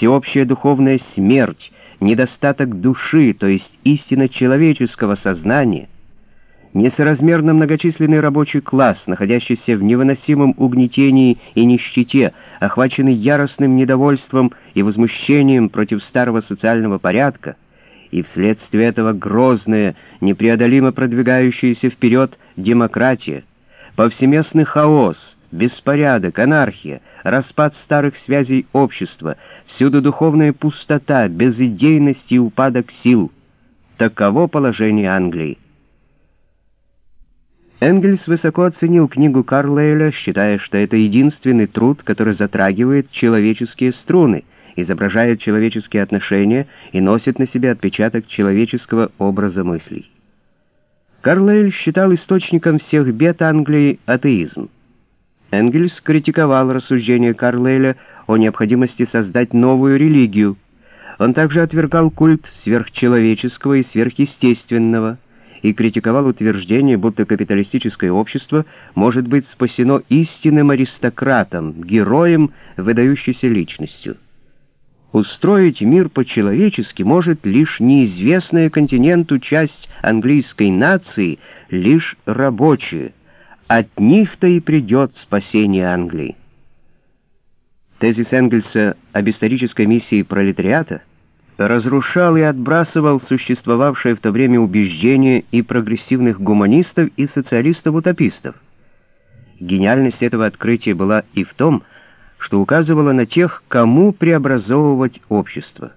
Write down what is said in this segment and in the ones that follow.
всеобщая духовная смерть, недостаток души, то есть истинно человеческого сознания, несоразмерно многочисленный рабочий класс, находящийся в невыносимом угнетении и нищете, охваченный яростным недовольством и возмущением против старого социального порядка, и вследствие этого грозная, непреодолимо продвигающаяся вперед демократия, повсеместный хаос, беспорядок, анархия, распад старых связей общества, всюду духовная пустота, безидейность и упадок сил. Таково положение Англии. Энгельс высоко оценил книгу Карлейля, считая, что это единственный труд, который затрагивает человеческие струны, изображает человеческие отношения и носит на себе отпечаток человеческого образа мыслей. Карлейль считал источником всех бед Англии атеизм. Энгельс критиковал рассуждения Карлейля о необходимости создать новую религию. Он также отвергал культ сверхчеловеческого и сверхъестественного и критиковал утверждение, будто капиталистическое общество может быть спасено истинным аристократом, героем, выдающейся личностью. Устроить мир по-человечески может лишь неизвестная континенту часть английской нации, лишь рабочие. От них-то и придет спасение Англии. Тезис Энгельса об исторической миссии пролетариата разрушал и отбрасывал существовавшее в то время убеждение и прогрессивных гуманистов и социалистов-утопистов. Гениальность этого открытия была и в том, что указывало на тех, кому преобразовывать общество.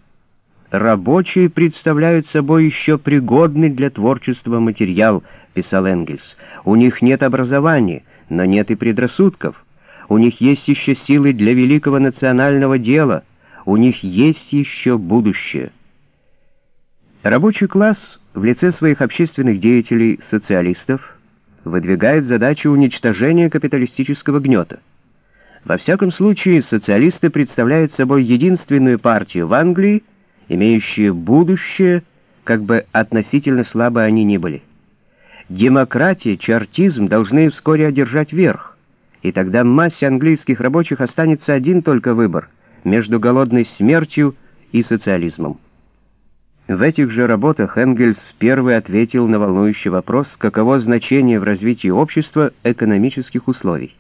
«Рабочие представляют собой еще пригодный для творчества материал», — писал Энгельс. «У них нет образования, но нет и предрассудков. У них есть еще силы для великого национального дела. У них есть еще будущее». Рабочий класс в лице своих общественных деятелей, социалистов, выдвигает задачу уничтожения капиталистического гнета. Во всяком случае, социалисты представляют собой единственную партию в Англии, имеющую будущее, как бы относительно слабо они ни были. Демократия, чартизм должны вскоре одержать верх, и тогда массе английских рабочих останется один только выбор между голодной смертью и социализмом. В этих же работах Энгельс первый ответил на волнующий вопрос, каково значение в развитии общества экономических условий.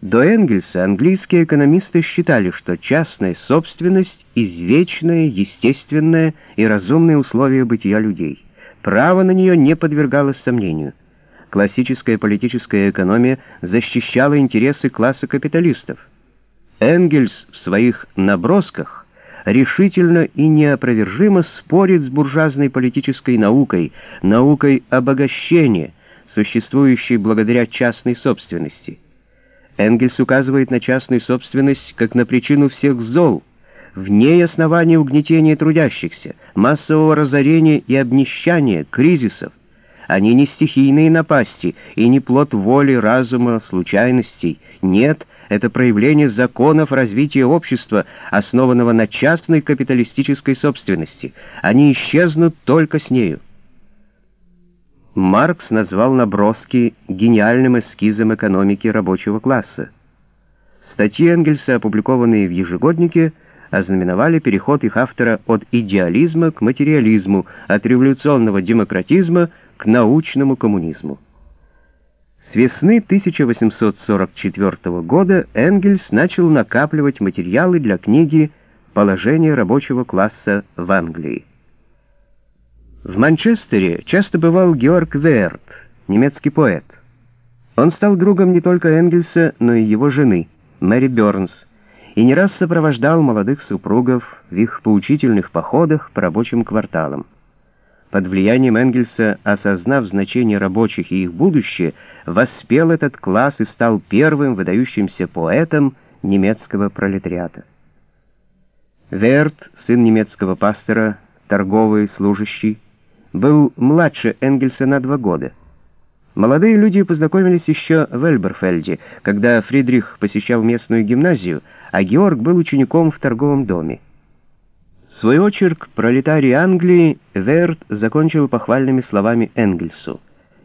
До Энгельса английские экономисты считали, что частная собственность — извечное, естественное и разумное условие бытия людей. Право на нее не подвергалось сомнению. Классическая политическая экономия защищала интересы класса капиталистов. Энгельс в своих «набросках» решительно и неопровержимо спорит с буржуазной политической наукой, наукой обогащения, существующей благодаря частной собственности. Энгельс указывает на частную собственность как на причину всех зол, в ней основание угнетения трудящихся, массового разорения и обнищания, кризисов. Они не стихийные напасти и не плод воли, разума, случайностей. Нет, это проявление законов развития общества, основанного на частной капиталистической собственности. Они исчезнут только с нею. Маркс назвал наброски гениальным эскизом экономики рабочего класса. Статьи Энгельса, опубликованные в ежегоднике, ознаменовали переход их автора от идеализма к материализму, от революционного демократизма к научному коммунизму. С весны 1844 года Энгельс начал накапливать материалы для книги «Положение рабочего класса в Англии». В Манчестере часто бывал Георг Верт, немецкий поэт. Он стал другом не только Энгельса, но и его жены, Мэри Бёрнс, и не раз сопровождал молодых супругов в их поучительных походах по рабочим кварталам. Под влиянием Энгельса, осознав значение рабочих и их будущее, воспел этот класс и стал первым выдающимся поэтом немецкого пролетариата. Верт, сын немецкого пастора, торговый, служащий, был младше Энгельса на два года. Молодые люди познакомились еще в Эльберфельде, когда Фридрих посещал местную гимназию, а Георг был учеником в торговом доме. Свой очерк «Пролетарий Англии» Верт закончил похвальными словами Энгельсу.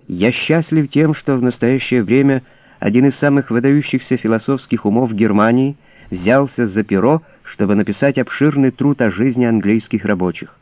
«Я счастлив тем, что в настоящее время один из самых выдающихся философских умов Германии взялся за перо, чтобы написать обширный труд о жизни английских рабочих.